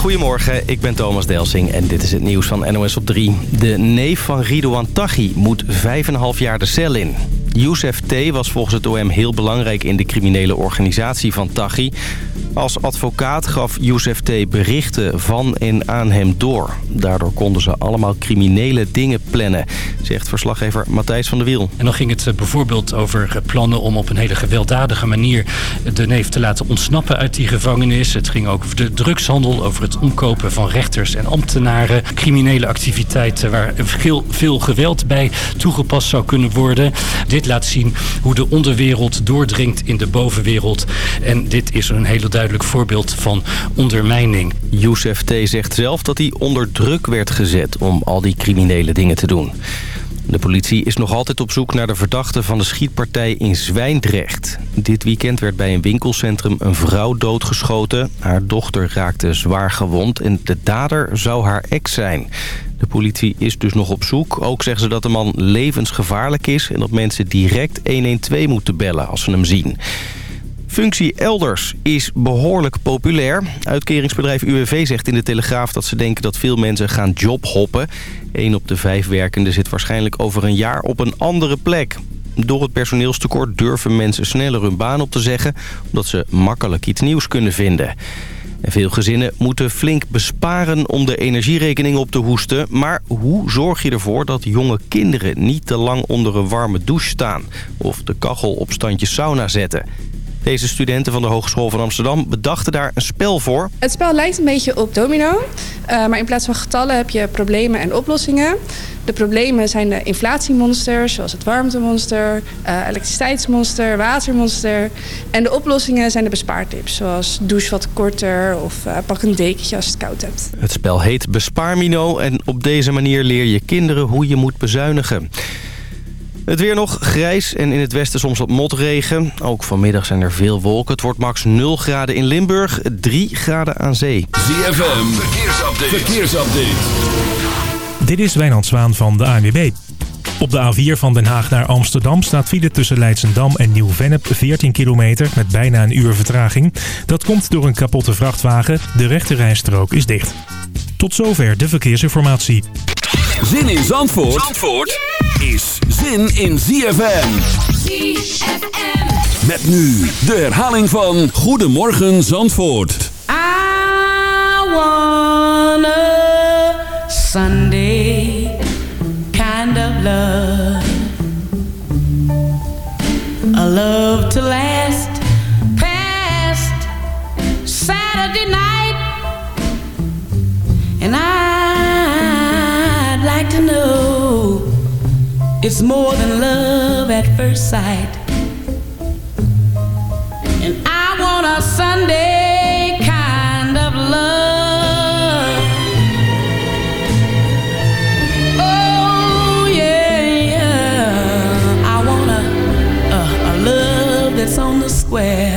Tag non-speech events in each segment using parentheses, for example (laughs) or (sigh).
Goedemorgen, ik ben Thomas Delsing en dit is het nieuws van NOS op 3. De neef van Ridouan Taghi moet 5,5 jaar de cel in. Youssef T. was volgens het OM heel belangrijk in de criminele organisatie van Taghi. Als advocaat gaf Youssef T. berichten van en aan hem door. Daardoor konden ze allemaal criminele dingen plannen, zegt verslaggever Matthijs van der Wiel. En dan ging het eh, bijvoorbeeld over plannen om op een hele gewelddadige manier de neef te laten ontsnappen uit die gevangenis. Het ging ook over de drugshandel, over het omkopen van rechters en ambtenaren. Criminele activiteiten waar veel, veel geweld bij toegepast zou kunnen worden. Dit laat zien hoe de onderwereld doordringt in de bovenwereld. En dit is een hele duidelijk voorbeeld van ondermijning. Youssef T. zegt zelf dat hij onder druk werd gezet om al die criminele dingen te doen. De politie is nog altijd op zoek naar de verdachte van de schietpartij in Zwijndrecht. Dit weekend werd bij een winkelcentrum een vrouw doodgeschoten. Haar dochter raakte zwaar gewond en de dader zou haar ex zijn. De politie is dus nog op zoek. Ook zeggen ze dat de man levensgevaarlijk is... en dat mensen direct 112 moeten bellen als ze hem zien. Functie elders is behoorlijk populair. Uitkeringsbedrijf UWV zegt in de Telegraaf dat ze denken dat veel mensen gaan jobhoppen. Eén op de vijf werkenden zit waarschijnlijk over een jaar op een andere plek. Door het personeelstekort durven mensen sneller hun baan op te zeggen... omdat ze makkelijk iets nieuws kunnen vinden. En veel gezinnen moeten flink besparen om de energierekening op te hoesten. Maar hoe zorg je ervoor dat jonge kinderen niet te lang onder een warme douche staan? Of de kachel op standje sauna zetten? Deze studenten van de Hogeschool van Amsterdam bedachten daar een spel voor. Het spel lijkt een beetje op domino. Uh, maar in plaats van getallen heb je problemen en oplossingen. De problemen zijn de inflatiemonsters, zoals het warmtemonster, uh, elektriciteitsmonster, watermonster. En de oplossingen zijn de bespaartips, zoals douche wat korter of uh, pak een dekentje als je het koud hebt. Het spel heet Bespaarmino en op deze manier leer je kinderen hoe je moet bezuinigen. Het weer nog grijs en in het westen soms wat motregen. Ook vanmiddag zijn er veel wolken. Het wordt max 0 graden in Limburg, 3 graden aan zee. ZFM, verkeersupdate. verkeersupdate. Dit is Wijnand Zwaan van de ANWB. Op de A4 van Den Haag naar Amsterdam staat file tussen Leidsendam en Nieuw-Vennep 14 kilometer met bijna een uur vertraging. Dat komt door een kapotte vrachtwagen. De rechte rijstrook is dicht. Tot zover de verkeersinformatie. Zin in Zandvoort, Zandvoort is zin in ZFM. ZFM. Met nu de herhaling van Goedemorgen Zandvoort. I want a Sunday kind of love. A love to last past Saturday night. And I'd like to know it's more than love at first sight. And I want a Sunday kind of love. Oh, yeah, yeah. I want a, a, a love that's on the square.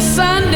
Sunday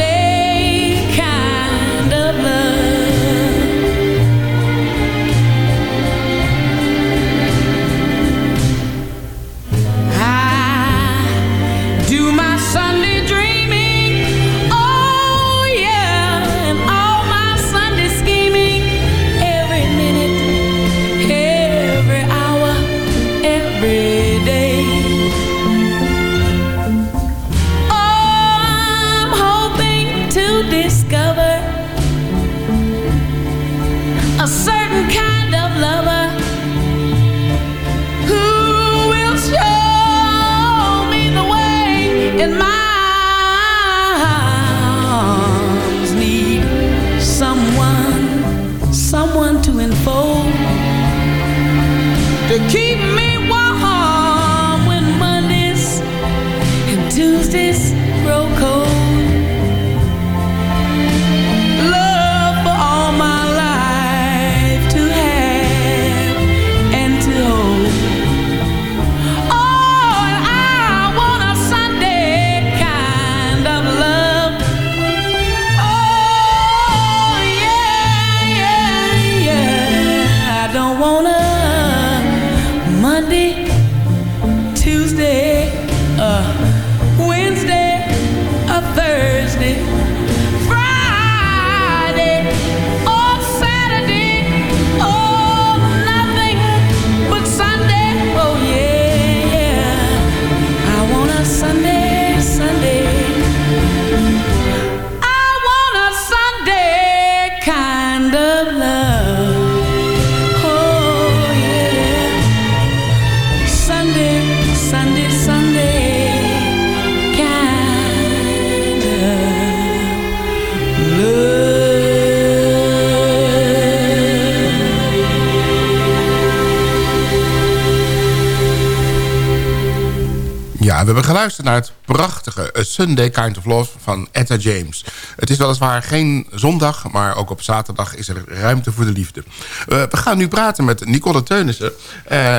we gaan luisteren naar het prachtige A Sunday Kind of Love van Etta James. Het is weliswaar geen zondag, maar ook op zaterdag is er ruimte voor de liefde. we gaan nu praten met Nicole Teunissen.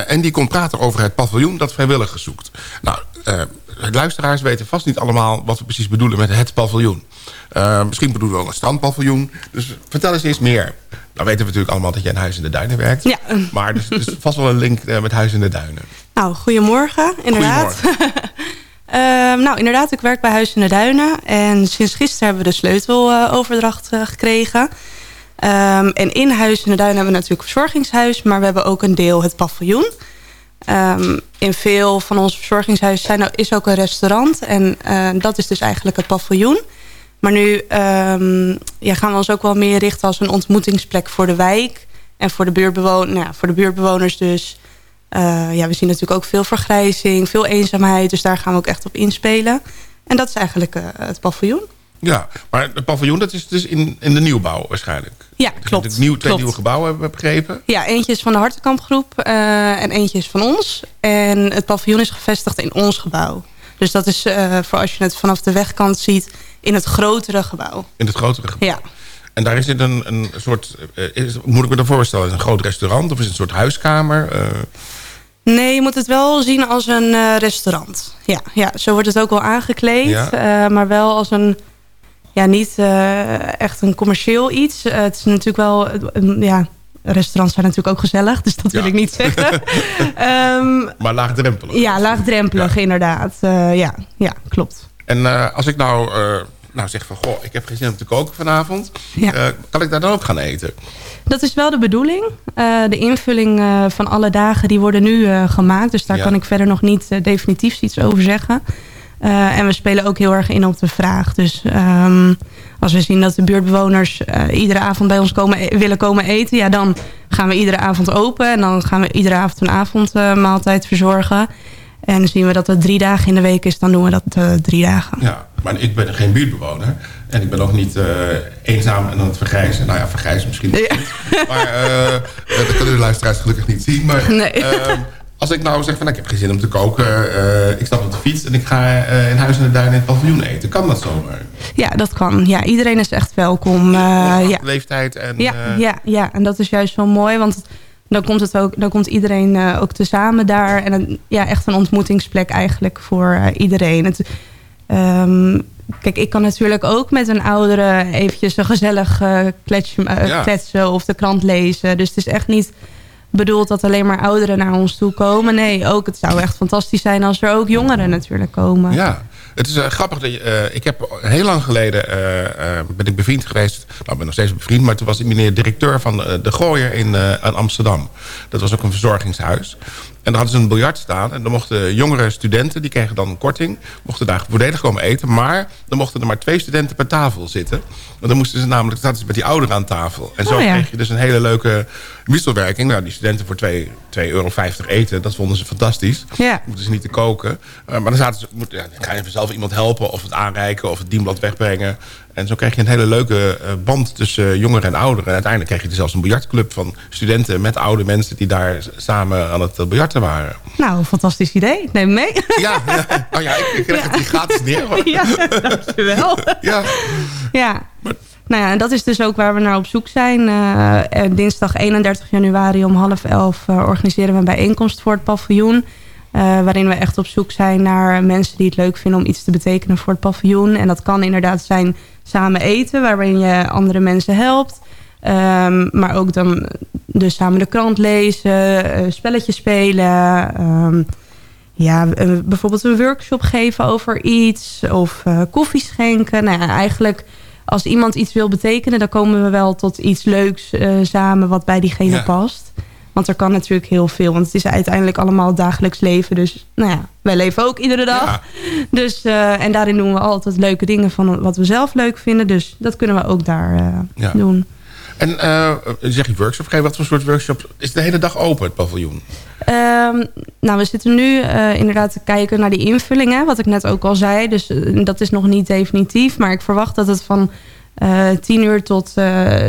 en die komt praten over het paviljoen dat vrijwilligers zoekt. Nou, de luisteraars weten vast niet allemaal wat we precies bedoelen met het paviljoen. Uh, misschien bedoelen we wel een strandpaviljoen. Dus vertel eens eens meer. Nou weten we natuurlijk allemaal dat jij in Huis in de Duinen werkt. Ja. Maar er is vast wel een link uh, met Huis in de Duinen. Nou, goedemorgen. Inderdaad. Goedemorgen. uh, (laughs) nou, inderdaad, ik werk bij Huis in de Duinen. En sinds gisteren hebben we de sleuteloverdracht gekregen. Um, en in Huis in de Duinen hebben we natuurlijk verzorgingshuis. Maar we hebben ook een deel het paviljoen. Um, in veel van onze verzorgingshuizen is ook een restaurant. En uh, dat is dus eigenlijk het paviljoen. Maar nu um, ja, gaan we ons ook wel meer richten als een ontmoetingsplek voor de wijk. En voor de, buurtbewon nou, voor de buurtbewoners dus. Uh, ja, we zien natuurlijk ook veel vergrijzing, veel eenzaamheid. Dus daar gaan we ook echt op inspelen. En dat is eigenlijk uh, het paviljoen. Ja, maar het paviljoen dat is dus in, in de nieuwbouw waarschijnlijk. Ja, klopt. Nieuw, twee klopt. nieuwe gebouwen hebben we begrepen. Ja, eentje is van de Hartenkampgroep uh, en eentje is van ons. En het paviljoen is gevestigd in ons gebouw. Dus dat is uh, voor als je het vanaf de wegkant ziet in het grotere gebouw. In het grotere gebouw. Ja. En daar is het een, een soort, uh, is, moet ik me dat voorstellen, is een groot restaurant of is het een soort huiskamer? Nee, je moet het wel zien als een restaurant. Ja, ja, zo wordt het ook wel aangekleed. Ja. maar wel als een ja, niet uh, echt een commercieel iets. Uh, het is natuurlijk wel... Ja, restaurants zijn natuurlijk ook gezellig. Dus dat Ja. wil ik niet zeggen. um, (laughs) maar laagdrempelig. ja, laagdrempelig Ja. inderdaad. Uh, ja, ja, klopt. En uh, als ik nou, uh, nou zeg van... Goh, ik heb geen zin om te koken vanavond. Ja. Kan ik daar dan ook gaan eten? Dat is wel de bedoeling. De invulling van alle dagen die worden nu gemaakt. Dus daar kan ik verder nog niet definitief iets over zeggen. Uh, en we spelen ook heel erg in op de vraag. Dus um, als we zien dat de buurtbewoners uh, iedere avond bij ons komen, e- willen komen eten... ja, dan gaan we iedere avond open. En dan gaan we iedere avond een avondmaaltijd verzorgen. En zien we dat het drie dagen in de week is, dan doen we dat uh, drie dagen. Ja, maar ik ben geen buurtbewoner. En ik ben ook niet uh, eenzaam en aan het vergrijzen. Nou ja, vergrijzen misschien nog Ja. niet. Maar uh, dat kunnen de luisteraars gelukkig niet zien. Maar (laughs) Nee. Als ik nou zeg van nou, ik heb geen zin om te koken. Uh, ik stap op de fiets en ik ga uh, in huis in de duin in het paviljoen eten. Kan dat zomaar? Ja, dat kan. Ja, iedereen is echt welkom. Uh, ja. Leeftijd en... Ja, ja, ja, en dat is juist wel mooi, want dan komt, het ook, dan komt iedereen uh, ook tezamen daar. En een, ja, echt een ontmoetingsplek eigenlijk voor uh, iedereen. Het, um, kijk, ik kan natuurlijk ook met een oudere eventjes een gezellig uh, Ja. kletsen of de krant lezen. Dus het is echt niet bedoeld dat alleen maar ouderen naar ons toe komen. Nee, ook het zou echt fantastisch zijn als er ook jongeren natuurlijk komen. Ja, het is uh, grappig. Dat je, uh, ik heb heel lang geleden uh, ben ik bevriend geweest. Nou, ik ben nog steeds bevriend. Maar toen was ik meneer directeur van de Gooier in Amsterdam. Dat was ook een verzorgingshuis. En daar hadden ze een biljart staan. En dan mochten jongere studenten, die kregen dan een korting... mochten daar voordelig komen eten. Maar dan mochten er maar twee studenten per tafel zitten. Want dan moesten ze namelijk zaten ze met die ouderen aan tafel. En zo Oh ja. kreeg je dus een hele leuke wisselwerking. Nou, die studenten voor 2,50 euro eten, dat vonden ze fantastisch. Ja. Moeten ze niet te koken. Uh, maar dan zaten ze, moet, ja, dan ga je zelf iemand helpen... of het aanreiken of het dienblad wegbrengen. En zo krijg je een hele leuke uh, band tussen jongeren en ouderen. En uiteindelijk kreeg je dus zelfs een biljartclub van studenten... met oude mensen die daar samen aan het biljarten waren. Nou, een fantastisch idee. Neem mee. Ja, ja. Oh ja ik, ik krijg Ja. het hier gratis neer. hoor. ja, dankjewel. (laughs) Ja. Ja. Maar- Nou ja, en dat is dus ook waar we naar op zoek zijn. Eh, eh, dinsdag 31 januari om half elf eh, organiseren we een bijeenkomst voor het paviljoen. Eh, waarin we echt op zoek zijn naar mensen die het leuk vinden om iets te betekenen voor het paviljoen. En dat kan inderdaad zijn samen eten, waarin je andere mensen helpt. Ehm, maar ook dan dus samen de krant lezen, eh, spelletjes spelen. ehm, ja, eh, bijvoorbeeld een workshop geven over iets. Of eh, koffie schenken. Nou ja, eigenlijk als iemand iets wil betekenen... dan komen we wel tot iets leuks samen wat bij diegene Ja. past. Want er kan natuurlijk heel veel. Want het is uiteindelijk allemaal dagelijks leven. Dus nou ja, wij leven ook iedere dag. Ja. Dus, eh, en daarin doen we altijd leuke dingen van wat we zelf leuk vinden. Dus dat kunnen we ook daar eh, Ja. doen. En uh, zeg je workshop geven, wat voor soort workshop? Is de hele dag open, het paviljoen? Um, nou, we zitten nu uh, inderdaad te kijken naar die invullingen, wat ik net ook al zei. Dus uh, dat is nog niet definitief. Maar ik verwacht dat het van uh, 10 uur tot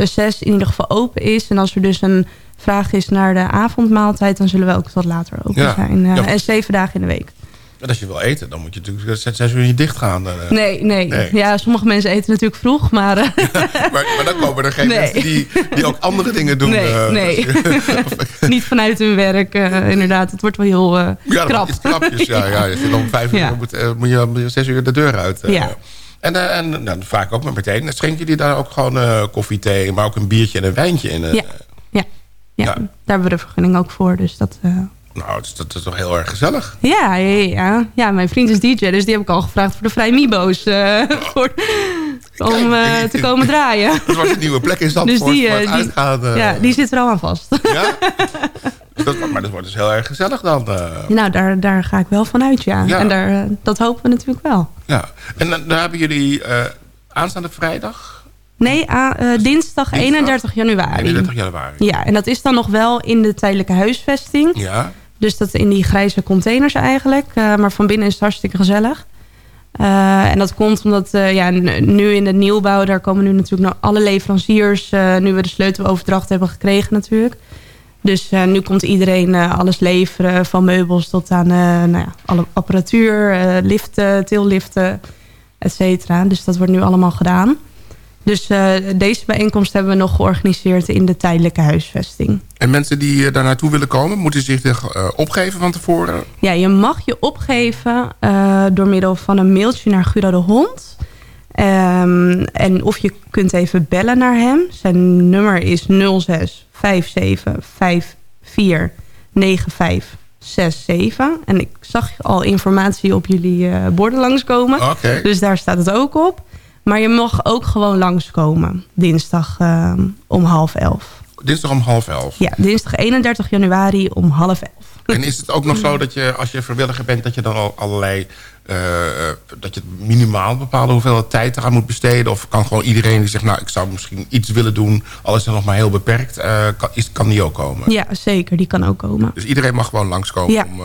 6 in ieder geval open is. En als er dus een vraag is naar de avondmaaltijd... dan zullen we ook tot later open Ja. zijn. Ja. En zeven dagen in de week. En als je wil eten, dan moet je natuurlijk zes, zes uur niet dicht gaan. eh. Nee, nee, Nee. Ja, sommige mensen eten natuurlijk vroeg, maar... eh, maar, maar dan komen er geen Nee. mensen die, die ook andere dingen doen. nee, eh, nee. (laughs) niet vanuit hun werk, eh, inderdaad. Het wordt wel heel eh, ja, krap. is krapjes. Ja, ja. Je zit om vijf uur, Ja. moet, eh, moet je om zes uur de deur uit. eh. Ja. En, eh, en nou, vaak ook maar meteen. Schenk je die daar ook gewoon eh, koffie, thee, maar ook een biertje en een wijntje in? eh? Ja. Ja, ja, Ja. daar hebben we de vergunning ook voor. Dus dat, Nou, dus dat is toch heel erg gezellig. ja, ja, ja. ja, mijn vriend is DJ, dus die heb ik al gevraagd voor de Vrij Mibo's. (laughs) voor, om eh, te komen draaien. (laughs) Het was een nieuwe plek in Zandvoort Dus die, eh, die- uitgaan. eh. Ja, die zit er al aan vast. Ja? (laughs) Dat, maar dat wordt dus heel erg gezellig dan. nou, daar, daar ga ik wel van uit, ja. Ja. En daar, dat hopen we natuurlijk wel. Ja. En dan, dan hebben jullie aanstaande vrijdag, Nee, eh, dinsdag 31 januari. 31 januari. Ja, en dat is dan nog wel in de tijdelijke huisvesting. Ja. Dus dat in die grijze containers eigenlijk. Maar van binnen is het hartstikke gezellig. Eh, en dat komt omdat eh, ja, nu in de nieuwbouw... daar komen nu natuurlijk nog alle leveranciers... eh, nu we de sleuteloverdracht hebben gekregen natuurlijk. Dus nu komt iedereen alles leveren. Van meubels tot aan nou ja, alle apparatuur, liften, tilliften, et cetera. Dus dat wordt nu allemaal gedaan. Dus eh, deze bijeenkomst hebben we nog georganiseerd in de tijdelijke huisvesting. En mensen die eh, daar naartoe willen komen, moeten zich eh, opgeven van tevoren? Ja, je mag je opgeven door middel van een mailtje naar Gura de Hond. Ehm, en of je kunt even bellen naar hem. Zijn nummer is 06 57 54 95 67. En ik zag al informatie op jullie borden langskomen. Oké. Dus daar staat het ook op. Maar je mag ook gewoon langskomen. Dinsdag ehm, om half elf. Dinsdag om half elf. Ja, dinsdag 31 januari om half elf. En is het ook nog zo dat je, als je vrijwilliger bent... dat je dan al allerlei... eh, eh, dat je minimaal bepaalde hoeveelheid tijd eraan moet besteden? Of kan gewoon iedereen die zegt... nou, ik zou misschien iets willen doen... al is het nog maar heel beperkt... eh, kan, is, kan die ook komen? Ja, zeker. Die kan ook komen. Dus iedereen mag gewoon langskomen... Ja. om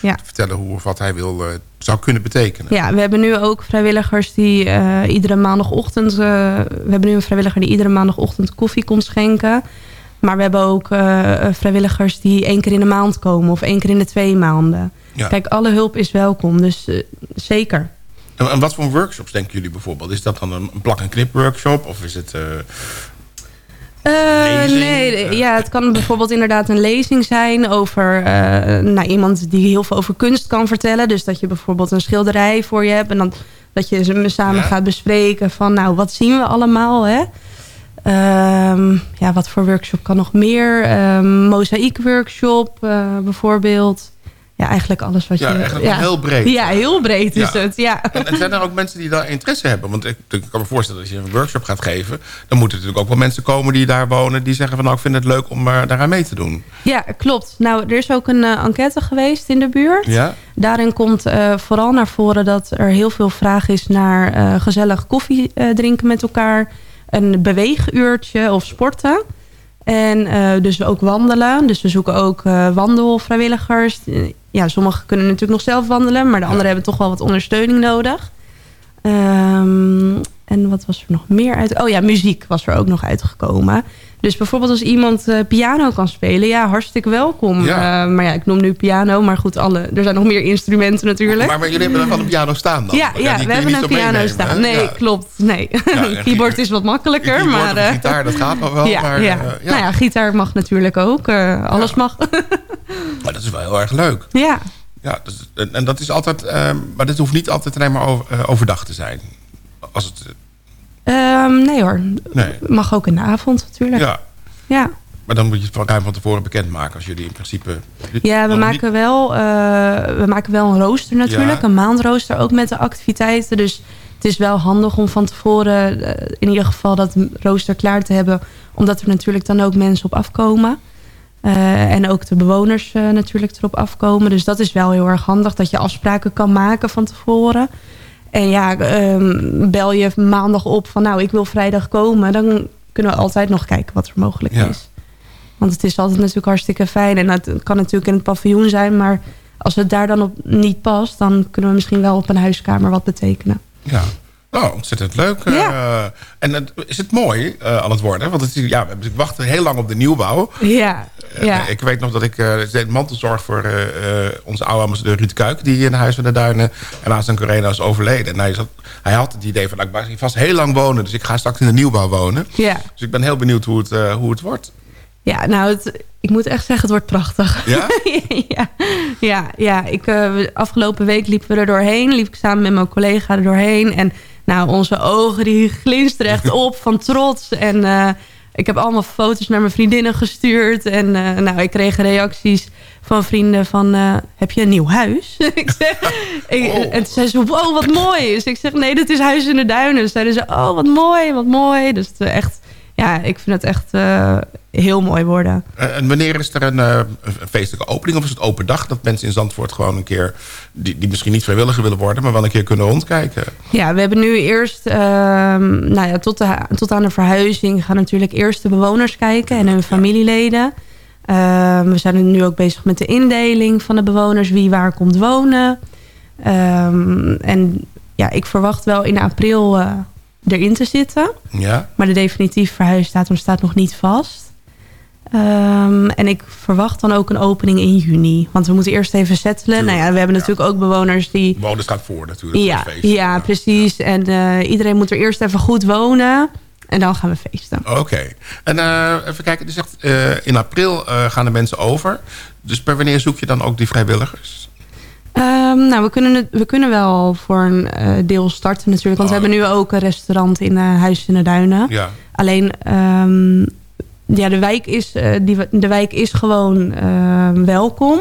Ja. te vertellen hoe of wat hij wil, zou kunnen betekenen. Ja, we hebben nu ook vrijwilligers die iedere maandagochtend... we hebben nu een vrijwilliger die iedere maandagochtend koffie komt schenken. Maar we hebben ook eh, vrijwilligers die één keer in de maand komen... of één keer in de twee maanden. Ja. Kijk, alle hulp is welkom, dus eh, zeker. En, en wat voor workshops denken jullie bijvoorbeeld? Is dat dan een plak-en-knip workshop? Of is het... eh, Eh, nee, Eh, ja, het kan bijvoorbeeld inderdaad een lezing zijn over eh, nou, iemand die heel veel over kunst kan vertellen. Dus dat je bijvoorbeeld een schilderij voor je hebt en dan dat je ze samen Ja. gaat bespreken van nou, wat zien we allemaal, hè? Ehm, ja, wat voor workshop kan nog meer? Ehm mozaïek workshop eh, bijvoorbeeld. Ja, eigenlijk alles wat Ja, je... wel heel breed. Ja, heel breed is Ja. het, ja. En, en zijn er ook mensen die daar interesse hebben? Want ik, ik kan me voorstellen, als je een workshop gaat geven... dan moeten natuurlijk ook wel mensen komen die daar wonen... die zeggen van nou, ik vind het leuk om eh, daaraan mee te doen. Ja, klopt. Nou, er is ook een eh, enquête geweest in de buurt. Ja? Daarin komt vooral naar voren dat er heel veel vraag is naar gezellig koffie drinken met elkaar. Een beweeguurtje of sporten. En eh, dus ook wandelen. Dus we zoeken ook eh, wandelvrijwilligers. Eh, ja, sommigen kunnen natuurlijk nog zelf wandelen. Maar de anderen hebben toch wel wat ondersteuning nodig. Ehm, en wat was er nog meer uit? Oh ja, muziek was er ook nog uitgekomen. Dus bijvoorbeeld als iemand eh, piano kan spelen, ja, hartstikke welkom. Ja. Eh, maar ja, ik noem nu piano, maar goed, alle, er zijn nog meer instrumenten natuurlijk. Maar, maar jullie hebben dan wel een piano staan dan? ja, ja, we hebben een piano meenemen, staan. hè? Nee, Ja. klopt. Nee. (laughs) keyboard is wat makkelijker, Keyboard maar... eh, gitaar, dat gaat nog wel. (laughs) ja, maar, ja. ja. Nou ja, gitaar mag natuurlijk ook. alles mag. (laughs) Maar dat is wel heel erg leuk. ja. Ja, dus, en, dat is altijd... eh, maar dit hoeft niet altijd alleen maar over, overdag te zijn. Als het, Ehm, nee hoor. nee. Mag ook in de avond natuurlijk. Ja. Ja, maar dan moet je het van ruim van tevoren bekendmaken... als jullie in principe... Ja, we maken, wel, eh, we maken wel een rooster natuurlijk. Ja. Een maandrooster ook met de activiteiten. Dus het is wel handig om van tevoren eh, in ieder geval dat rooster klaar te hebben. Omdat er natuurlijk dan ook mensen op afkomen. Eh, en ook de bewoners natuurlijk erop afkomen. Dus dat is wel heel erg handig. Dat je afspraken kan maken van tevoren. En ja, ehm, bel je maandag op van nou ik wil vrijdag komen. Dan kunnen we altijd nog kijken wat er mogelijk Ja. is. Want het is altijd natuurlijk hartstikke fijn. En het kan natuurlijk in het paviljoen zijn. Maar als het daar dan op niet past... dan kunnen we misschien wel op een huiskamer wat betekenen. Ja. Oh, ontzettend leuk. Eh, en het- is het mooi uh, aan het worden? Want het, is- ja, we wachten heel lang op de nieuwbouw. Ja, Eh, ik weet nog dat ik deed mantelzorg voor onze oude ambassadeur Ruud Kuik... die in Huis van de Duinen en aan zijn corona is overleden. En hij, zat, hij had het idee van, nou, ik blijf vast heel lang wonen... dus ik ga straks in de nieuwbouw wonen. Ja. Dus ik ben heel benieuwd hoe het, hoe het wordt. Ja, nou, het, ik moet echt zeggen, het wordt prachtig. Ja? (laughs) ja, ja, ja. Ik, afgelopen week liepen we er doorheen. Liep ik samen met mijn collega er doorheen. En nou, onze ogen die glinsteren echt (laughs) op van trots. En uh, ik heb allemaal foto's naar mijn vriendinnen gestuurd. En uh, nou, ik kreeg reacties van vrienden van... Uh, heb je een nieuw huis? (laughs) ik zeg, (laughs) ik, oh. En toen zei ze, wow, wat mooi. Dus ik zeg, nee, dit is Huis in de Duinen. Dus zeiden ze, oh, wat mooi, wat mooi. Dus echt ja, ik vind het echt uh, heel mooi worden. En wanneer is er een, uh, een, feestelijke opening? Of is het open dag dat mensen in Zandvoort gewoon een keer... die, die misschien niet vrijwilliger willen worden... maar wel een keer kunnen rondkijken? Ja, we hebben nu eerst... Uh, nou ja, tot, de, tot aan de verhuizing gaan natuurlijk eerst de bewoners kijken... en hun familieleden. we zijn nu ook bezig met de indeling van de bewoners... wie waar komt wonen. Um, en ja, ik verwacht wel in april erin te zitten. Ja. Maar de definitief verhuisdatum staat nog niet vast. Um, en ik verwacht dan ook een opening in juni. Want we moeten eerst even settelen. Tuurlijk, nou ja, we hebben ja. natuurlijk ook bewoners die... Bewoners gaat voor natuurlijk. Ja, voor ja, precies. En uh, iedereen moet er eerst even goed wonen. En dan gaan we feesten. Oké. Okay. En uh, even kijken, zegt uh, in april gaan de mensen over. Dus per wanneer zoek je dan ook die vrijwilligers? Um, nou, we kunnen, het, we kunnen wel voor een uh, deel starten natuurlijk. Want oh. we hebben nu ook een restaurant in uh, Huis in de Duinen. Ja. Alleen, um, ja, de wijk is, uh, die, de wijk is gewoon welkom.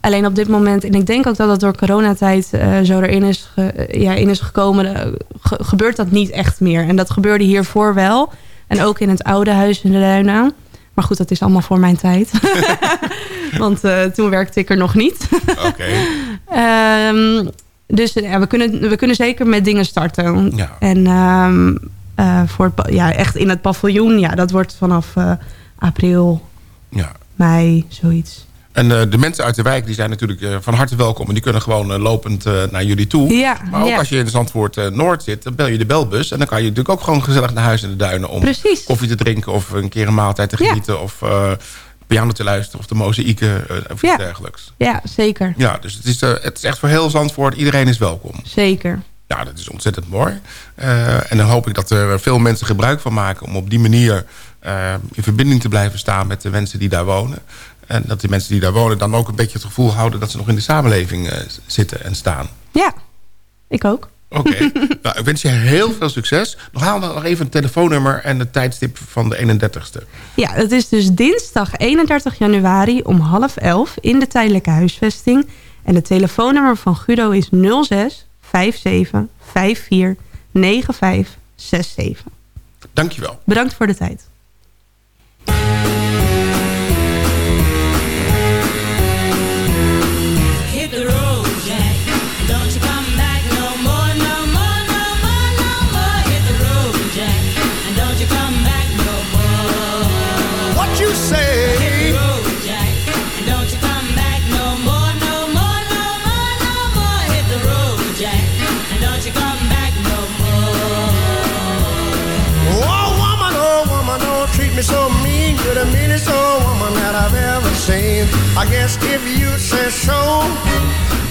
Alleen op dit moment, en ik denk ook dat dat door coronatijd zo erin is, ja, in is gekomen... Ge, gebeurt dat niet echt meer. En dat gebeurde hiervoor wel. En ook in het oude Huis in de Duinen. Maar goed, dat is allemaal voor mijn tijd. (laughs) Want uh, toen werkte ik er nog niet. Oké. Okay. (laughs) um, dus ja, we, kunnen, we kunnen zeker met dingen starten. Ja. En um, uh, voor het, ja, echt in het paviljoen, ja, dat wordt vanaf uh, april, ja. mei, zoiets. En uh, de mensen uit de wijk die zijn natuurlijk uh, van harte welkom. En die kunnen gewoon uh, lopend naar jullie toe. Ja, maar ook ja. als je in Zandvoort Noord zit, dan bel je de belbus. En dan kan je natuurlijk ook gewoon gezellig naar huis in de duinen. Om Precies. koffie te drinken of een keer een maaltijd te genieten. Ja. Of piano te luisteren of de mozaïeken of ja. iets dergelijks. Ja, zeker. Ja, dus het is, het is echt voor heel Zandvoort. Iedereen is welkom. Zeker. Ja, dat is ontzettend mooi. en dan hoop ik dat er veel mensen gebruik van maken... om op die manier in verbinding te blijven staan met de mensen die daar wonen. En dat die mensen die daar wonen dan ook een beetje het gevoel houden... dat ze nog in de samenleving uh, zitten en staan. Ja, ik ook. Oké. Okay. (laughs) nou, ik wens je heel veel succes. Nog haal dan nog even een telefoonnummer en het tijdstip van de 31ste. Ja, het is dus dinsdag 31 januari om half elf in de tijdelijke huisvesting. En het telefoonnummer van Guido is 06 57 54 95 67. Dankjewel. Bedankt voor de tijd. I guess if you say so,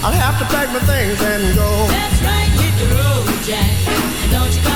I'll have to pack my things and go. That's right, hit the road, Jack. And don't you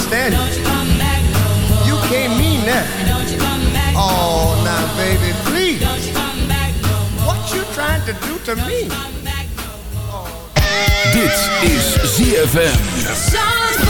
understand you. You can't mean that. Oh, now, baby, please. What you trying to do to me? Dit is ZFM.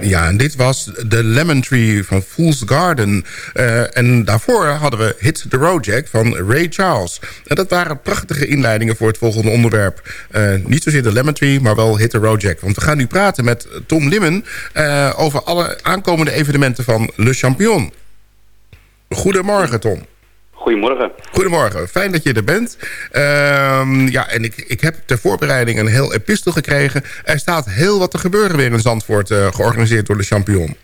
Ja, en dit was de Lemon Tree van Fool's Garden. Eh, en daarvoor hadden we Hit the Road Jack van Ray Charles. En dat waren prachtige inleidingen voor het volgende onderwerp. Eh, niet zozeer de Lemon Tree, maar wel Hit the Road Jack. Want we gaan nu praten met Tom Limmen... eh, over alle aankomende evenementen van Le Champion. Goedemorgen, Tom. Goedemorgen. Goedemorgen, fijn dat je er bent. Ehm, ja, en ik, ik heb ter voorbereiding een heel epistel gekregen. Er staat heel wat te gebeuren weer in Zandvoort, eh, georganiseerd door de Champion.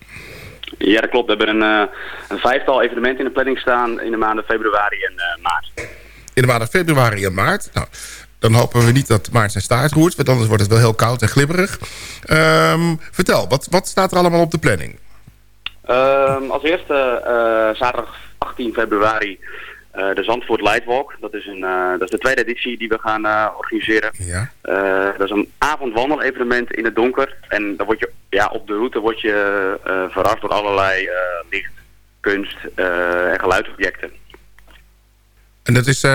Ja, dat klopt. We hebben een, eh, een vijftal evenementen in de planning staan in de maanden februari en eh, maart. In de maanden februari en maart. Nou, dan hopen we niet dat maart zijn staart roert, want anders wordt het wel heel koud en glibberig. Ehm, vertel, wat, wat staat er allemaal op de planning? Ehm, als eerste zaterdag 18 februari eh, de Zandvoort Lightwalk. Dat is, een, eh, dat is de tweede editie die we gaan eh, organiseren. Ja. Dat is een avondwandelevenement in het donker. En dan word je, ja, op de route word je verrast door allerlei licht, kunst en geluidsobjecten. En dat is s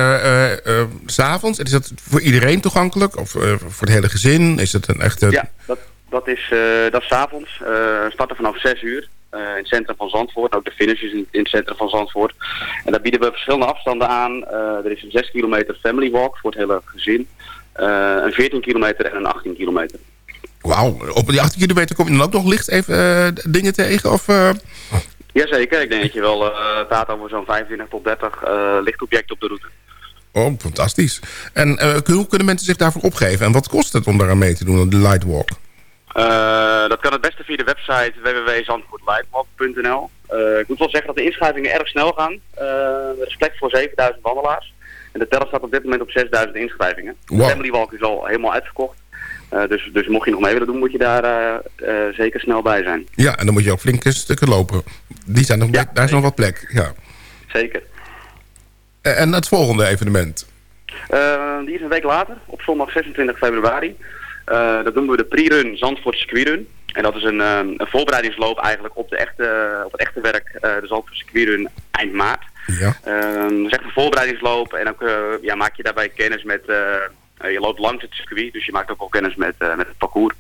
s'avonds. Is dat voor iedereen toegankelijk? Of voor het hele gezin? Is het een echte... Ja, dat, dat is, dat is 's avonds. Eh, starten vanaf 6 uur. Eh, in het centrum van Zandvoort. Ook de finish is in, in het centrum van Zandvoort. En daar bieden we verschillende afstanden aan. Eh, er is een 6 kilometer family walk voor het hele gezin. Eh, een 14 kilometer en een 18 kilometer. Wauw, op die 18 kilometer kom je dan ook nog licht even dingen tegen? Of, Jazeker, ik denk dat je wel praat over zo'n 25 tot 30 eh, lichtobjecten op de route. Oh, fantastisch. En hoe kunnen mensen zich daarvoor opgeven? En wat kost het om daaraan mee te doen, de Lightwalk? Eh, dat kan het beste via de website www.zandvoortlightwalk.nl. Eh ik moet wel zeggen dat de inschrijvingen erg snel gaan. Eh, er is plek voor 7000 wandelaars. En de teller staat op dit moment op 6000 inschrijvingen. Wow. De Family Walk is al helemaal uitverkocht. Dus, dus mocht je nog mee willen doen, moet je daar zeker snel bij zijn. Ja, en dan moet je ook flinke stukken lopen. Die zijn nog, daar is nog wat plek, ja. Zeker. Eh, En het volgende evenement? Die is een week later, op zondag 26 februari. Eh, dat noemen we de pre-run Zandvoort Circuitrun. En dat is een, eh, een voorbereidingsloop eigenlijk op, de echte, op het echte werk, eh, de Zandvoort Circuitrun eind maart. Ja. Eh, dat is echt een voorbereidingsloop en ook eh, ja, maak je daarbij kennis met... je loopt langs het circuit, dus je maakt ook wel kennis met, met het parcours.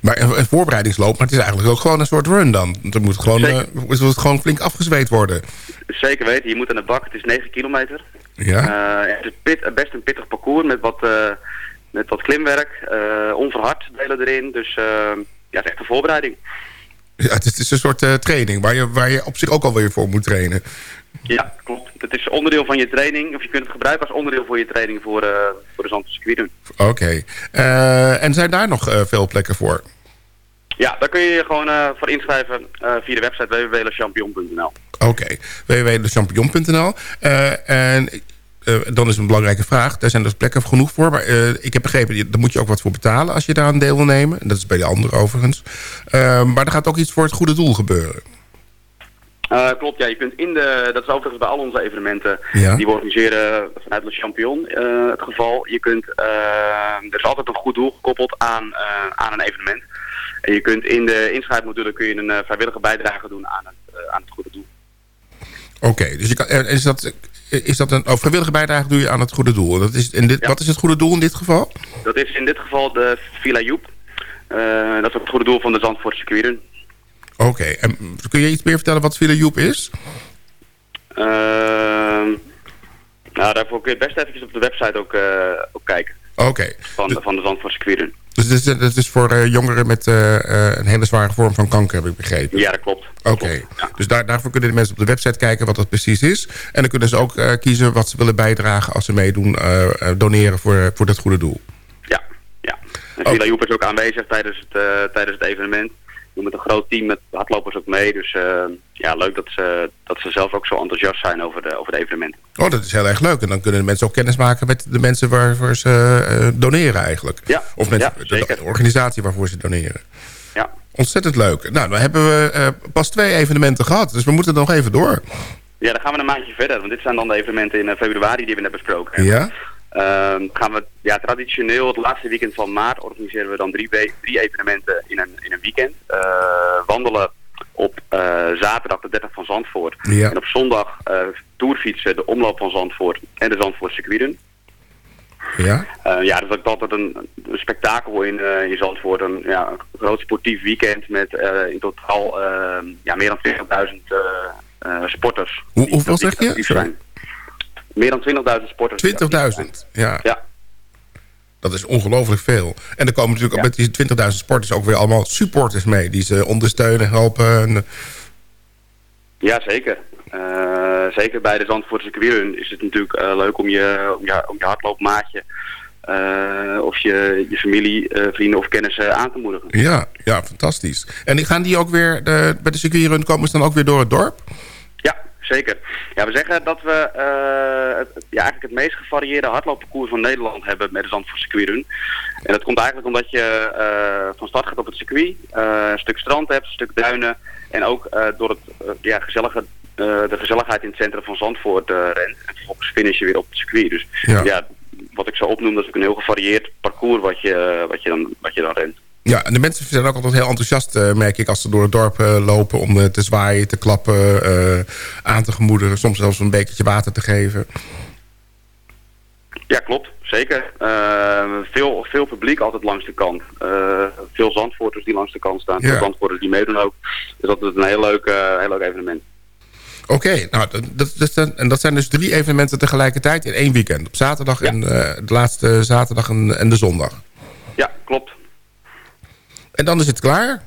Maar een, voorbereidingsloop, maar het is eigenlijk ook gewoon een soort run dan. Er moet gewoon, het moet gewoon flink afgezweet worden. Zeker weten, je moet aan de bak, het is 9 kilometer. Ja. Het is pit, best een pittig parcours met wat, met wat klimwerk, eh, onverhard delen erin. Dus eh, ja, het is echt een voorbereiding. Ja, het is, het is een soort eh, training waar je, waar je op zich ook alweer voor moet trainen. Ja, klopt. Het is onderdeel van je training, of je kunt het gebruiken als onderdeel voor je training voor, eh, voor de Zandvoortse. Oké. En zijn daar nog veel plekken voor? Ja, daar kun je je gewoon voor inschrijven via de website www.lechampion.nl. Oké. www.lechampion.nl Eh, En eh, dan is een belangrijke vraag. Daar zijn dus plekken genoeg voor. Maar eh, ik heb begrepen, daar moet je ook wat voor betalen als je daar aan deel wil nemen. Dat is bij de anderen overigens. Eh, maar er gaat ook iets voor het goede doel gebeuren. Klopt, ja. Je kunt in de, dat is overigens bij al onze evenementen Ja. die we organiseren vanuit Le Champion het geval. Je kunt, er is altijd een goed doel gekoppeld aan, aan een evenement. En je kunt in de inschrijfmodule kun je een vrijwillige bijdrage doen aan het, aan het goede doel. Oké, dus je kan, is, dat, is dat een oh, vrijwillige bijdrage doe je aan het goede doel? Dat is in dit, Wat is het goede doel in dit geval? Dat is in dit geval de Villa Joep. Eh, dat is het goede doel van de Zandvoortse circuitrun. Oké, en kun je iets meer vertellen wat Villa Joep is? Ehm, nou, daarvoor kun je best even op de website ook, eh, ook kijken. Oké, Van, de- van de Zandvoortse dus het is, voor eh, jongeren met eh, eh, een hele zware vorm van kanker, heb ik begrepen. Ja, dat klopt. Oké, dus daar, daarvoor kunnen de mensen op de website kijken wat dat precies is. En dan kunnen ze ook kiezen wat ze willen bijdragen als ze meedoen, doneren voor, voor dat goede doel. En Villa Joep is ook aanwezig tijdens het, tijdens het evenement. We doen met een groot team met hardlopers ook mee. Dus eh, ja, leuk dat ze, dat ze zelf ook zo enthousiast zijn over de, over de evenement. Oh, dat is heel erg leuk. En dan kunnen de mensen ook kennis maken met de mensen waarvoor ze eh, doneren eigenlijk. Ja, Of met ja, de- organisatie waarvoor ze doneren. Ja. Ontzettend leuk. Nou, dan hebben we eh, pas twee evenementen gehad. Dus we moeten nog even door. Ja, dan gaan we een maandje verder. Want dit zijn dan de evenementen in februari die we net besproken hebben. Ja? Ehm, gaan we, ja, traditioneel het laatste weekend van maart organiseren we dan drie, drie evenementen in een, in een weekend. Eh, wandelen op eh, zaterdag de 30 van Zandvoort. Ja. En op zondag eh tourfietsen de omloop van Zandvoort en de Zandvoort circuiten. Ja? Ja, dat is altijd een, een spektakel in, in Zandvoort. Een, ja, een groot sportief weekend met in totaal eh, ja, meer dan 20.000 eh, eh, sporters. Hoe, hoeveel zeg je? Meer dan 20.000 sporters. 20.000. Ja. Ja. Dat is ongelooflijk veel. En er komen natuurlijk met die 20.000 sporters ook weer allemaal supporters mee. Die ze ondersteunen, helpen. En, Ja, zeker. Eh, zeker bij de Zandvoortse circuitrun is het natuurlijk eh, leuk om je, om je, om je hardloopmaatje eh, of je, je familie, eh, vrienden of kennissen aan te moedigen. ja, ja, fantastisch. En die gaan die ook weer, de, bij de circuitrun komen ze dan ook weer door het dorp? Zeker. Ja, we zeggen dat we eh, het, ja, eigenlijk het meest gevarieerde hardloopparcours van Nederland hebben met de Zandvoortse circuitrun. En dat komt eigenlijk omdat je eh, van start gaat op het circuit, eh, een stuk strand hebt, een stuk duinen en ook door het, ja, gezellige, de gezelligheid in het centrum van Zandvoort rent. En vervolgens finish je weer op het circuit. Dus Ja. ja, wat ik zo opnoem, dat is ook een heel gevarieerd parcours wat je, wat je, dan, wat je dan rent. Ja, en de mensen zijn ook altijd heel enthousiast, eh, merk ik, als ze door het dorp eh, lopen om eh, te zwaaien, te klappen, aan te gemoedigen, soms zelfs een bekertje water te geven. Ja, klopt. Zeker. Veel, veel publiek altijd langs de kant. Veel Zandvoorters die langs de kant staan. Ja. Veel Zandvoorters die meedoen ook. Dus dat is een heel leuk, heel leuk evenement. Oké, nou, dat, dat, dat zijn, en dat zijn dus drie evenementen tegelijkertijd in één weekend. Op zaterdag en de laatste zaterdag en, en de zondag. Ja, klopt. En dan is het klaar.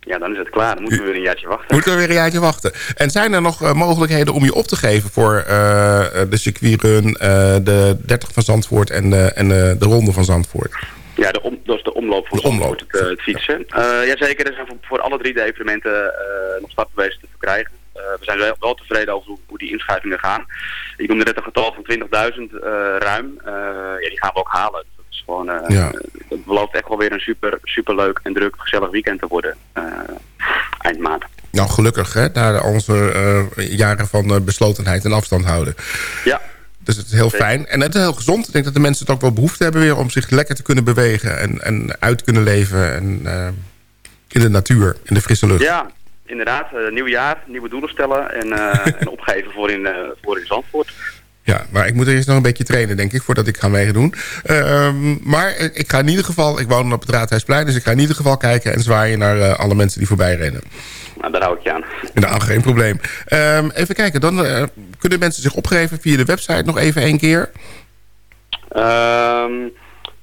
ja, dan is het klaar. Dan moeten we weer een jaartje wachten. Moeten we weer een jaartje wachten. En zijn er nog eh, mogelijkheden om je op te geven voor eh, de circuitrun, eh, de 30 van Zandvoort en, de- en de de ronde van Zandvoort? Ja, de om, dat is de omloop van De omloop. Het, het fietsen. Eh jazeker, er zijn voor, voor alle drie de evenementen nog startbewijzen te verkrijgen. We zijn wel, wel tevreden over hoe, hoe die inschrijvingen gaan. Ik noemde net een getal van 20.000 eh, ruim. Ja, die gaan we ook halen. Gewoon, eh, Ja. het belooft echt wel weer een super, super leuk en druk gezellig weekend te worden. eh, eind maand. Nou, gelukkig, hè, na onze eh, jaren van beslotenheid en afstand houden. Ja. Dus het is heel fijn. En het is heel gezond. Ik denk dat de mensen het ook wel behoefte hebben weer... om zich lekker te kunnen bewegen en, en uit te kunnen leven. En, in de natuur, in de frisse lucht. Ja, inderdaad. nieuw jaar, nieuwe doelen stellen en, eh, (laughs) en opgeven voor in, voor in Zandvoort. Ja, maar ik moet eerst nog een beetje trainen, denk ik, voordat ik ga meedoen. Ehm, maar ik ga in ieder geval, ik woon op het Raadhuisplein... dus ik ga in ieder geval kijken en zwaaien naar eh, alle mensen die voorbij rennen. Nou, daar hou ik je aan. Nou, geen probleem. Ehm, even kijken, dan eh, kunnen mensen zich opgeven via de website nog even één keer. Ehm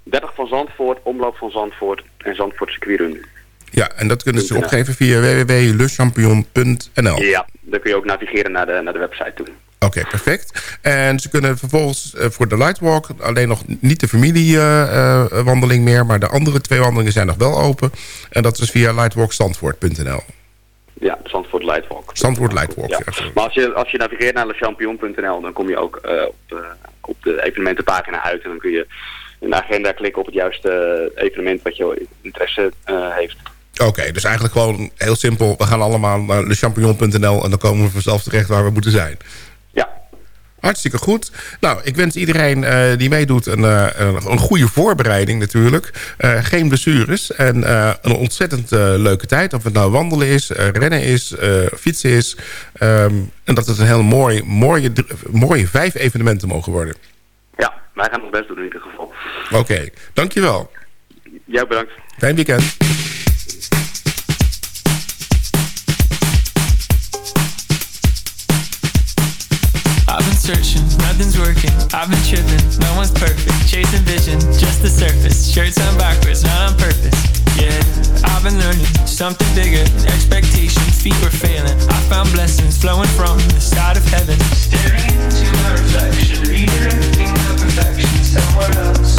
30 van Zandvoort, omloop van Zandvoort en Zandvoort circuitrun. Ja, en dat kunnen ze opgeven via www.lechampion.nl. Ja, dan kun je ook navigeren naar de, naar de website toe. Oké, perfect. En ze kunnen vervolgens eh, voor de Lightwalk... alleen nog niet de familiewandeling meer... maar de andere twee wandelingen zijn nog wel open. En dat is via lightwalkstandvoort.nl. Ja, Zandvoort Lightwalk. Zandvoort Lightwalk, Ja. Maar als je, als je navigeert naar lechampion.nl, dan kom je ook eh, op, de, op de evenementenpagina uit. En dan kun je in de agenda klikken op het juiste eh, evenement wat je interesse eh, heeft. Oké, dus eigenlijk gewoon heel simpel. We gaan allemaal naar lechampion.nl... en dan komen we vanzelf terecht waar we moeten zijn. Hartstikke goed. Nou, ik wens iedereen eh, die meedoet een, eh, een, een goede voorbereiding natuurlijk. Eh, geen blessures en een ontzettend leuke tijd. Of het nou wandelen is, rennen is, fietsen is. Ehm, en dat het een heel mooi, mooie, mooie vijf evenementen mogen worden. Ja, wij gaan ons best doen in ieder geval. Oké, dankjewel. Jij bedankt. Fijn weekend. Searching, nothing's working. I've been tripping, no one's perfect. Chasing vision, just the surface. Shirts on backwards, not on purpose. Yeah, I've been learning something bigger. Expectations, feet were failing. I found blessings flowing from the side of heaven. Staring into my reflection, redirecting my perfection somewhere else.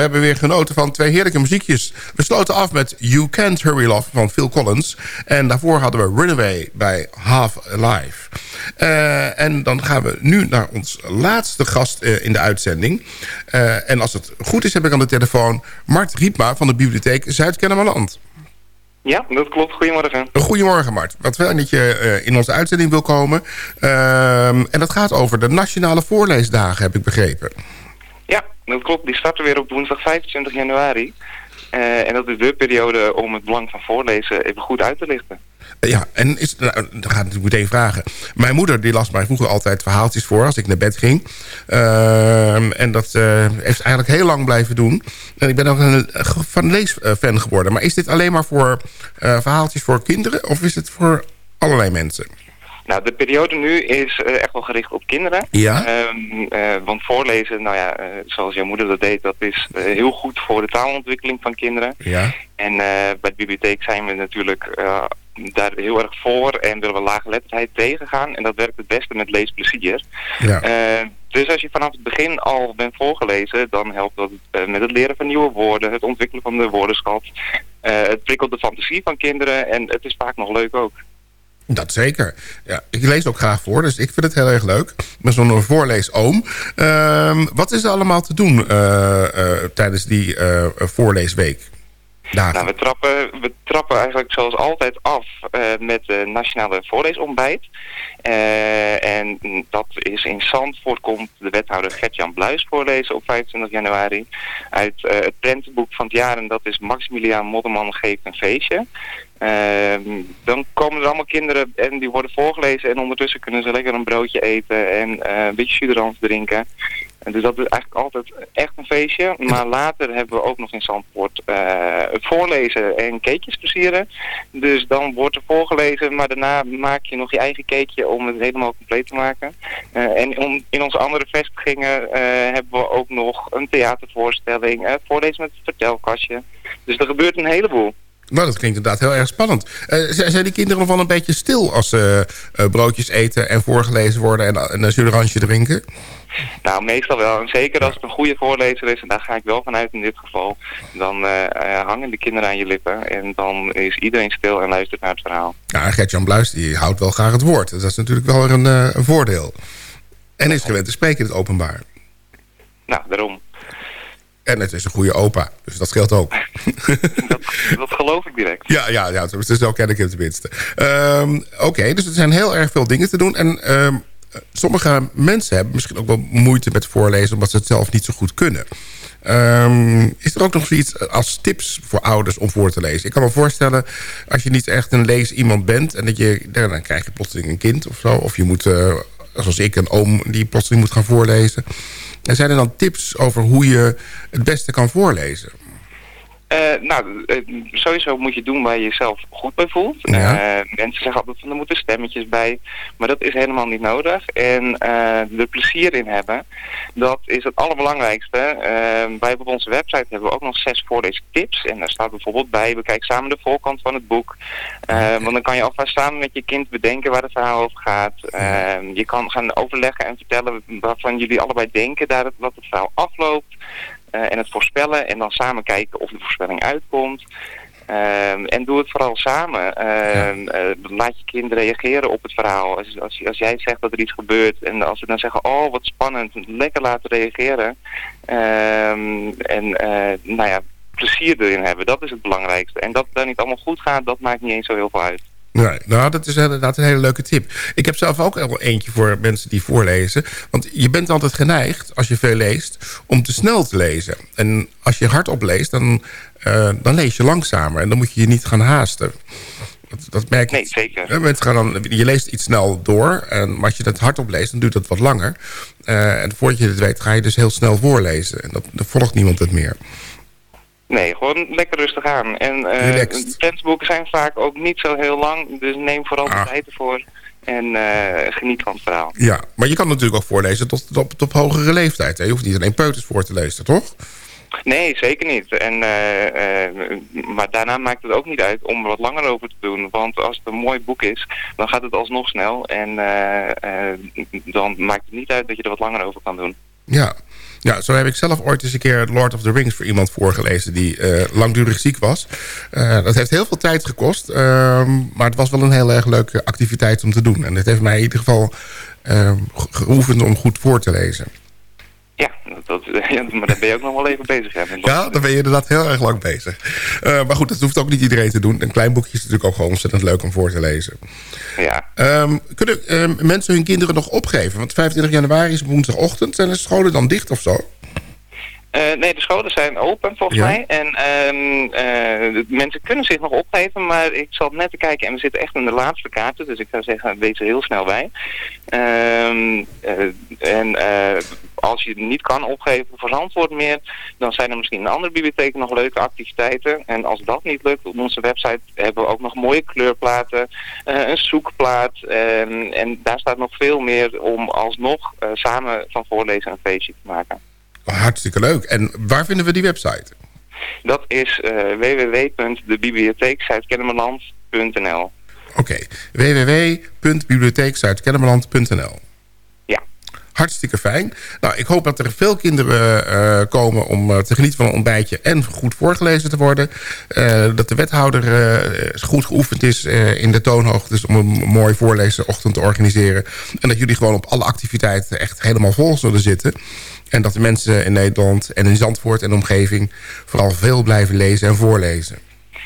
We hebben weer genoten van twee heerlijke muziekjes. We sloten af met You Can't Hurry Love van Phil Collins. En daarvoor hadden we Runaway bij Half Alive. Eh, en dan gaan we nu naar ons laatste gast eh, in de uitzending. Eh, en als het goed is heb ik aan de telefoon Mart Riepma van de Bibliotheek Zuid-Kennemerland. Ja, dat klopt. Goedemorgen. Goedemorgen Mart. Wat fijn dat je in onze uitzending wil komen. Ehm, en dat gaat over de Nationale Voorleesdagen, heb ik begrepen. Dat klopt. Die starten weer op woensdag 25 januari. Eh, en dat is de periode om het belang van voorlezen even goed uit te lichten. Eh, Ja, en is, nou, dan ga ik natuurlijk meteen vragen. Mijn moeder die las mij vroeger altijd verhaaltjes voor als ik naar bed ging. Ehm, en dat eh, heeft eigenlijk heel lang blijven doen. En ik ben ook een van leesfan geworden. Maar is dit alleen maar voor eh, verhaaltjes voor kinderen? Of is het voor allerlei mensen? Nou, de periode nu is eh, echt wel gericht op kinderen. Ja. Ehm, eh, want voorlezen, nou ja, eh, zoals jouw moeder dat deed, dat is heel goed voor de taalontwikkeling van kinderen. Ja. En bij de bibliotheek zijn we natuurlijk daar heel erg voor en willen we laaggeletterdheid tegengaan. En dat werkt het beste met leesplezier. Ja. Dus als je vanaf het begin al bent voorgelezen, dan helpt dat met het leren van nieuwe woorden, het ontwikkelen van de woordenschat. Het prikkelt de fantasie van kinderen en het is vaak nog leuk ook. Dat zeker. Ja, ik lees ook graag voor, dus ik vind het heel erg leuk. Ben zo'n voorleesoom. Ehm wat is er allemaal te doen eh, eh, tijdens die eh, voorleesweek? Nou, we trappen, we trappen eigenlijk zoals altijd af eh, met de Nationale Voorleesontbijt. Eh, en dat is in Zandvoort komt de wethouder Gert-Jan Bluis voorlezen op 25 januari. Uit eh, het prentenboek van het jaar en dat is Maximiliaan Modderman geeft een feestje. Ehm, dan komen er allemaal kinderen en die worden voorgelezen en ondertussen kunnen ze lekker een broodje eten en eh, een beetje chuderans drinken. En dus dat is eigenlijk altijd echt een feestje. Maar (laughs) later hebben we ook nog in Zandvoort eh, voorlezen en cakejes versieren. Dus dan wordt er voorgelezen, maar daarna maak je nog je eigen cakeje om het helemaal compleet te maken. Eh, en om, in onze andere vestigingen eh, hebben we ook nog een theatervoorstelling, voorlezen met het vertelkastje. Dus er gebeurt een heleboel. Nou, dat klinkt inderdaad heel erg spannend. Eh, zijn die kinderen wel een beetje stil als ze eh, broodjes eten en voorgelezen worden en, en een zuurransje drinken? Nou, meestal wel. En zeker als het een goede voorlezer is, en daar ga ik wel vanuit in dit geval, dan eh, hangen de kinderen aan je lippen. En dan is iedereen stil en luistert naar het verhaal. Ja, Gert-Jan Bluis die houdt wel graag het woord. Dat is natuurlijk wel weer een, een voordeel. En is gewend te spreken in het openbaar. Nou, daarom. En het is een goede opa, dus dat scheelt ook. (laughs) Dat geloof ik direct. Ja, ja, ja dus zo ken ik hem tenminste. Ehm, Oké, dus er zijn heel erg veel dingen te doen. En ehm, sommige mensen hebben misschien ook wel moeite met voorlezen... omdat ze het zelf niet zo goed kunnen. Ehm, is er ook nog zoiets als tips voor ouders om voor te lezen? Ik kan me voorstellen, als je niet echt een lees iemand bent... en dat je, dan krijg je plotseling een kind of zo. Of je moet, eh, zoals ik, een oom die plotseling moet gaan voorlezen. En zijn er dan tips over hoe je het beste kan voorlezen? Eh, nou, eh, sowieso moet je doen waar je jezelf goed bij voelt. Ja. Eh, mensen zeggen altijd van er moeten stemmetjes bij. Maar dat is helemaal niet nodig. En er plezier in hebben, dat is het allerbelangrijkste. Wij op onze website hebben we ook nog zes voorleestips. En daar staat bijvoorbeeld bij, bekijk samen de voorkant van het boek. Want dan kan je alvast samen met je kind bedenken waar het verhaal over gaat. Je kan gaan overleggen en vertellen waarvan jullie allebei denken dat het, dat het verhaal afloopt. Eh, en het voorspellen en dan samen kijken of de voorspelling uitkomt. Ehm, en doe het vooral samen. Ehm, eh, laat je kind reageren op het verhaal. Als, als, als jij zegt dat er iets gebeurt en als ze dan zeggen, oh wat spannend, lekker laten reageren. Ehm, en eh, nou ja, plezier erin hebben, dat is het belangrijkste. En dat het dan niet allemaal goed gaat, dat maakt niet eens zo heel veel uit. Nee, nou, dat is inderdaad een hele leuke tip. Ik heb zelf ook wel eentje voor mensen die voorlezen. Want je bent altijd geneigd, als je veel leest, om te snel te lezen. En als je hardop leest, dan, eh, dan lees je langzamer. En dan moet je je niet gaan haasten. Dat, dat merk je. Nee, zeker. Ja, mensen gaan dan, je leest iets snel door. En, maar als je dat hardop leest, dan duurt dat wat langer. Eh, en voordat je het weet, ga je dus heel snel voorlezen. En dat, dan volgt niemand het meer. Nee, gewoon lekker rustig aan. En eh Relaxed. fansboeken zijn vaak ook niet zo heel lang, dus neem vooral Ah. de tijd ervoor. En eh, geniet van het verhaal. Ja, maar je kan natuurlijk ook voorlezen tot, tot, tot op hogere leeftijd. Hè? Je hoeft niet alleen peuters voor te lezen, toch? Nee, zeker niet. En, eh, eh, maar daarna maakt het ook niet uit om er wat langer over te doen. Want als het een mooi boek is, dan gaat het alsnog snel. En eh, eh, dan maakt het niet uit dat je er wat langer over kan doen. Ja. Ja, zo heb ik zelf ooit eens een keer Lord of the Rings voor iemand voorgelezen... die eh, langdurig ziek was. Eh, dat heeft heel veel tijd gekost. ehm, maar het was wel een heel erg leuke activiteit om te doen. En het heeft mij in ieder geval ehm, ge- geoefend om goed voor te lezen. Ja, dat, (laughs) ja, maar daar ben je ook nog wel even bezig. Hè, Ja, dan ben je inderdaad heel erg lang bezig. Eh, maar goed, dat hoeft ook niet iedereen te doen. Een klein boekje is natuurlijk ook gewoon ontzettend leuk om voor te lezen. Ja. Ehm, kunnen ehm, mensen hun kinderen nog opgeven? Want 25 januari is woensdagochtend. Zijn de scholen dan dicht of zo? Eh, nee, de scholen zijn open volgens Ja. mij. En ehm, eh, mensen kunnen zich nog opgeven, maar ik zal net te kijken en we zitten echt in de laatste kaarten. Dus ik zou zeggen, wees er heel snel bij. Eh, en als je het niet kan opgeven voor Zandvoort meer, dan zijn er misschien in andere bibliotheken nog leuke activiteiten. En als dat niet lukt, op onze website hebben we ook nog mooie kleurplaten, een zoekplaat. ehm, en daar staat nog veel meer om alsnog samen van voorlezen een feestje te maken. Hartstikke leuk. En waar vinden we die website? Dat is uh, www.debibliotheekzuidkennemerland.nl Oké, www.bibliotheekzuidkennemerland.nl Ja. Hartstikke fijn. Nou, ik hoop dat er veel kinderen eh, komen om eh, te genieten van een ontbijtje en goed voorgelezen te worden. Eh, dat de wethouder eh, goed geoefend is eh, in de toonhoogtes om een mooi voorlezenochtend te organiseren. En dat jullie gewoon op alle activiteiten echt helemaal vol zullen zitten. En dat de mensen in Nederland en in Zandvoort en omgeving vooral veel blijven lezen en voorlezen.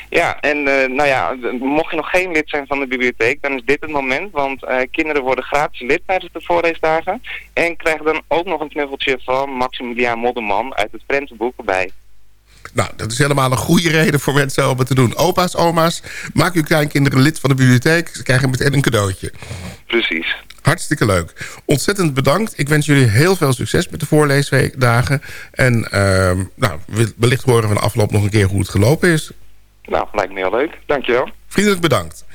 Ja, en uh, nou ja, mocht je nog geen lid zijn van de bibliotheek, dan is dit het moment. Want uh, kinderen worden gratis lid tijdens de voorleesdagen. En krijgen dan ook nog een knuffeltje van Maximiliaan Modderman uit het prentenboek erbij. Nou, dat is helemaal een goede reden voor mensen om het te doen. Opa's, oma's, maak uw kleinkinderen lid van de bibliotheek. Ze krijgen meteen een cadeautje. Precies. Hartstikke leuk. Ontzettend bedankt. Ik wens jullie heel veel succes met de voorleesweekdagen. En uh, nou, wellicht horen we de afloop nog een keer hoe het gelopen is. Nou, lijkt me heel leuk. Dankjewel. Vriendelijk bedankt.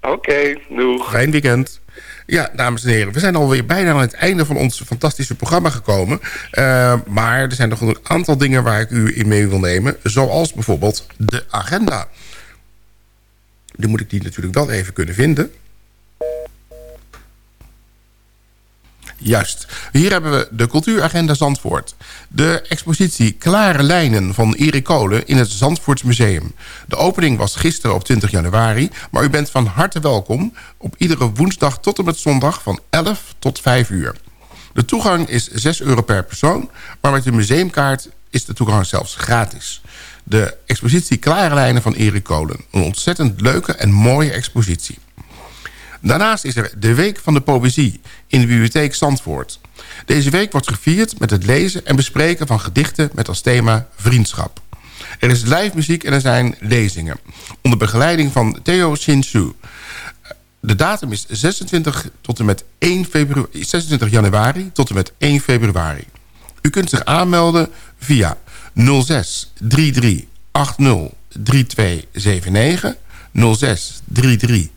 Oké, okay, doeg. Fijn weekend. Ja, dames en heren, we zijn alweer bijna aan het einde van ons fantastische programma gekomen. Uh, maar er zijn nog een aantal dingen waar ik u in mee wil nemen. Zoals bijvoorbeeld de agenda. Nu moet ik die natuurlijk wel even kunnen vinden. Juist. Hier hebben we de cultuuragenda Zandvoort. De expositie Klare Lijnen van Erik Kolen in het Zandvoorts Museum. De opening was gisteren op 20 januari, maar u bent van harte welkom op iedere woensdag tot en met zondag van 11 tot 5 uur. De toegang is 6 euro per persoon, maar met de museumkaart is de toegang zelfs gratis. De expositie Klare Lijnen van Erik Kolen. Een ontzettend leuke en mooie expositie. Daarnaast is er de Week van de Poëzie in de Bibliotheek Zandvoort. Deze week wordt gevierd met het lezen en bespreken van gedichten met als thema vriendschap. Er is live muziek en er zijn lezingen. Onder begeleiding van Theo Shin-Su. De datum is 26, tot en met 1 februari, 26 januari tot en met 1 februari. U kunt zich aanmelden via 06 33 80 3279 06 33 80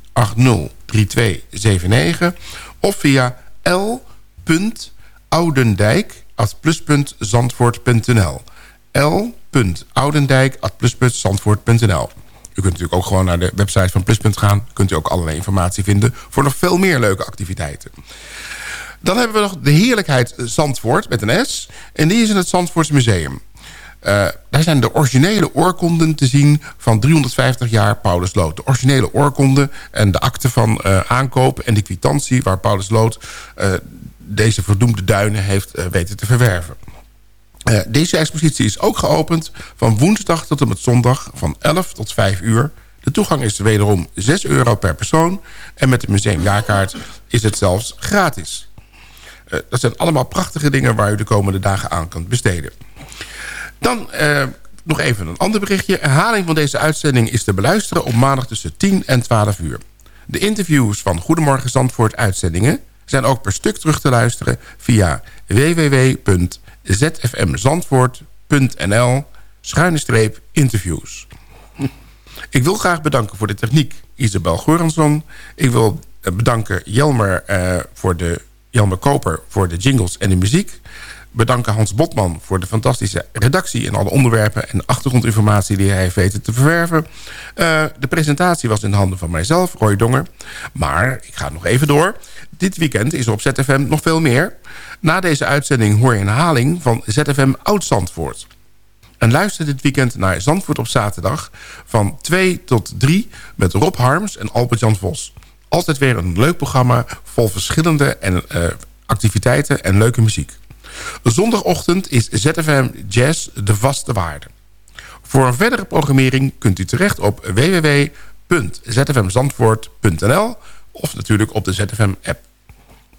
3279 of via l.oudendijk.plus.zandvoort.nl l.oudendijk.plus.zandvoort.nl U kunt natuurlijk ook gewoon naar de website van Pluspunt gaan. Kunt u ook allerlei informatie vinden voor nog veel meer leuke activiteiten. Dan hebben we nog de heerlijkheid Zandvoort met een S. En die is in het Zandvoorts Museum. Uh, daar zijn de originele oorkonden te zien van 350 jaar Paulus Lood. De originele oorkonden en de akte van uh, aankoop en de kwitantie... waar Paulus Lood uh, deze verdoemde duinen heeft weten te verwerven. deze expositie is ook geopend van woensdag tot en met zondag van 11 tot 5 uur. De toegang is wederom 6 euro per persoon... en met de museumjaarkaart is het zelfs gratis. dat zijn allemaal prachtige dingen waar u de komende dagen aan kunt besteden. Dan uh, nog even een ander berichtje. Herhaling van deze uitzending is te beluisteren op maandag tussen 10 en 12 uur. De interviews van Goedemorgen Zandvoort uitzendingen zijn ook per stuk terug te luisteren via www.zfmzandvoort.nl interviews. Ik wil graag bedanken voor de techniek Isabel Goransson. Ik wil bedanken Jelmer uh, voor de Jelme Koper voor de jingles en de muziek. Bedanken Hans Botman voor de fantastische redactie... en alle onderwerpen en achtergrondinformatie die hij heeft weten te verwerven. Eh, de presentatie was in de handen van mijzelf, Roy Donger. Maar ik ga nog even door. Dit weekend is er op ZFM nog veel meer. Na deze uitzending hoor je een herhaling van ZFM Oud-Zandvoort. En luister dit weekend naar Zandvoort op zaterdag... van 2 tot 3 met Rob Harms en Albert-Jan Vos. Altijd weer een leuk programma vol verschillende en, eh, activiteiten en leuke muziek. Zondagochtend is ZFM Jazz de vaste waarde. Voor een verdere programmering kunt u terecht op www.zfmzandvoort.nl of natuurlijk op de ZFM-app.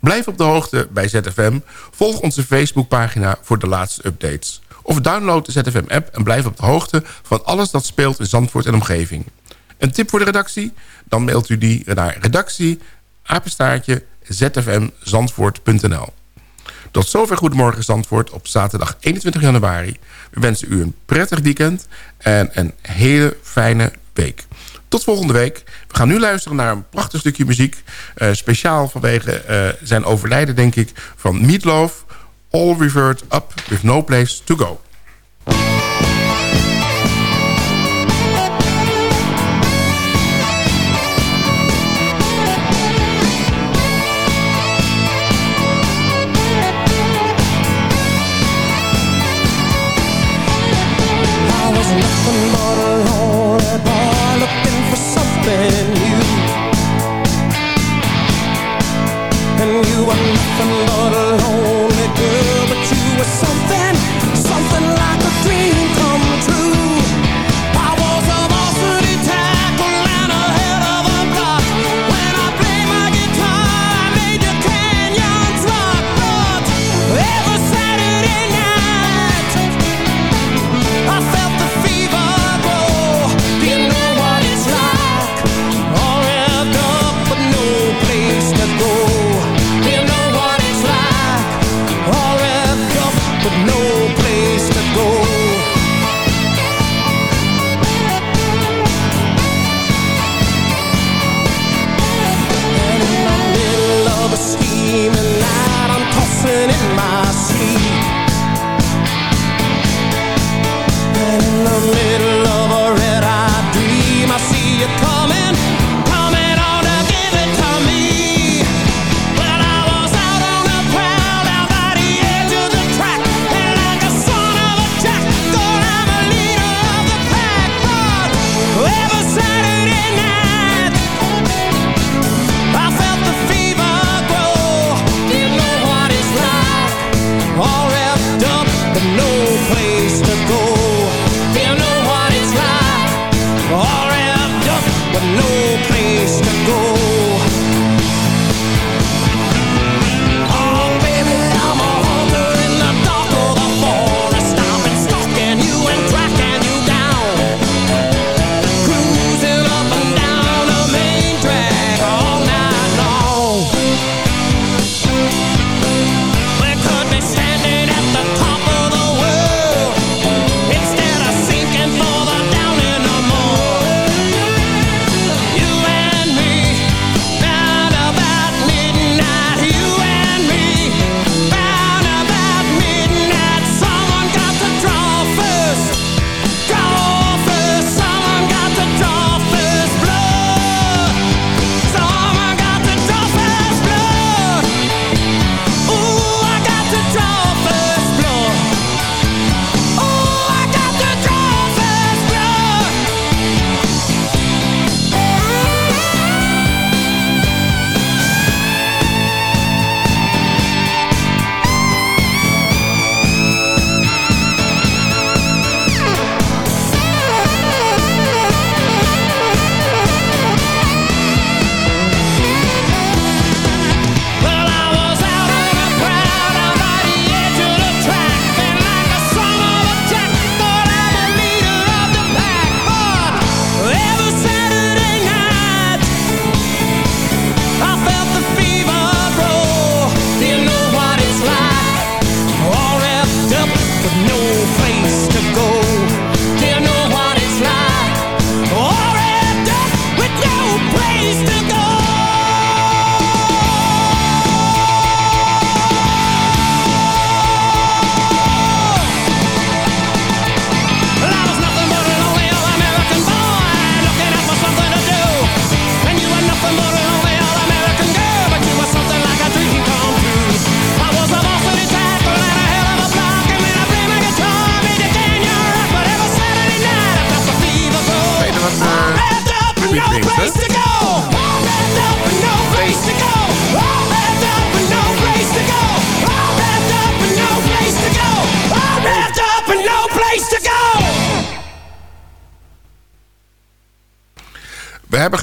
Blijf op de hoogte bij ZFM. Volg onze Facebookpagina voor de laatste updates. Of download de ZFM-app en blijf op de hoogte van alles dat speelt in Zandvoort en omgeving. Een tip voor de redactie? Dan mailt u die naar redactie apenstaartje zfmzandvoort.nl. Tot zover Goedemorgen Zandvoort op zaterdag 21 januari. We wensen u een prettig weekend en een hele fijne week. Tot volgende week. We gaan nu luisteren naar een prachtig stukje muziek. eh, speciaal vanwege eh, zijn overlijden, denk ik, van Meatloaf. All Revert Up With No Place To Go.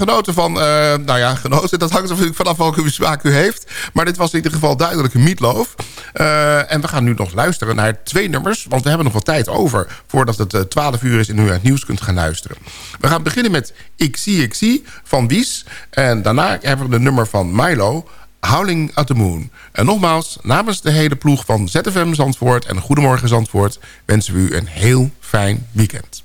genoten van... Eh, nou ja, genoten. Dat hangt natuurlijk vanaf welke smaak u heeft. Maar dit was in ieder geval duidelijk een mietloof. Eh, en we gaan nu nog luisteren naar twee nummers. Want we hebben nog wat tijd over... voordat het eh, 12 uur is en u naar het nieuws kunt gaan luisteren. We gaan beginnen met Ik zie, ik zie van Wies. En daarna hebben we de nummer van Milo... Howling at the Moon. En nogmaals, namens de hele ploeg van ZFM Zandvoort en Goedemorgen Zandvoort... wensen we u een heel fijn weekend.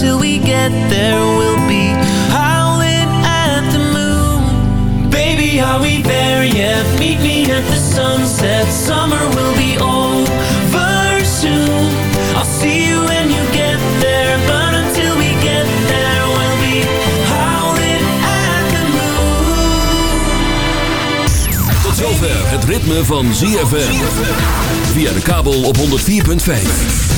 until we get there, we'll be howling at the moon. Baby, are we there yet? Meet me at the sunset. Summer will be over soon. I'll see you when you get there. But until we get there, we'll be howling at the moon. Tot zover het ritme van ZFM. Via de kabel op 104.5.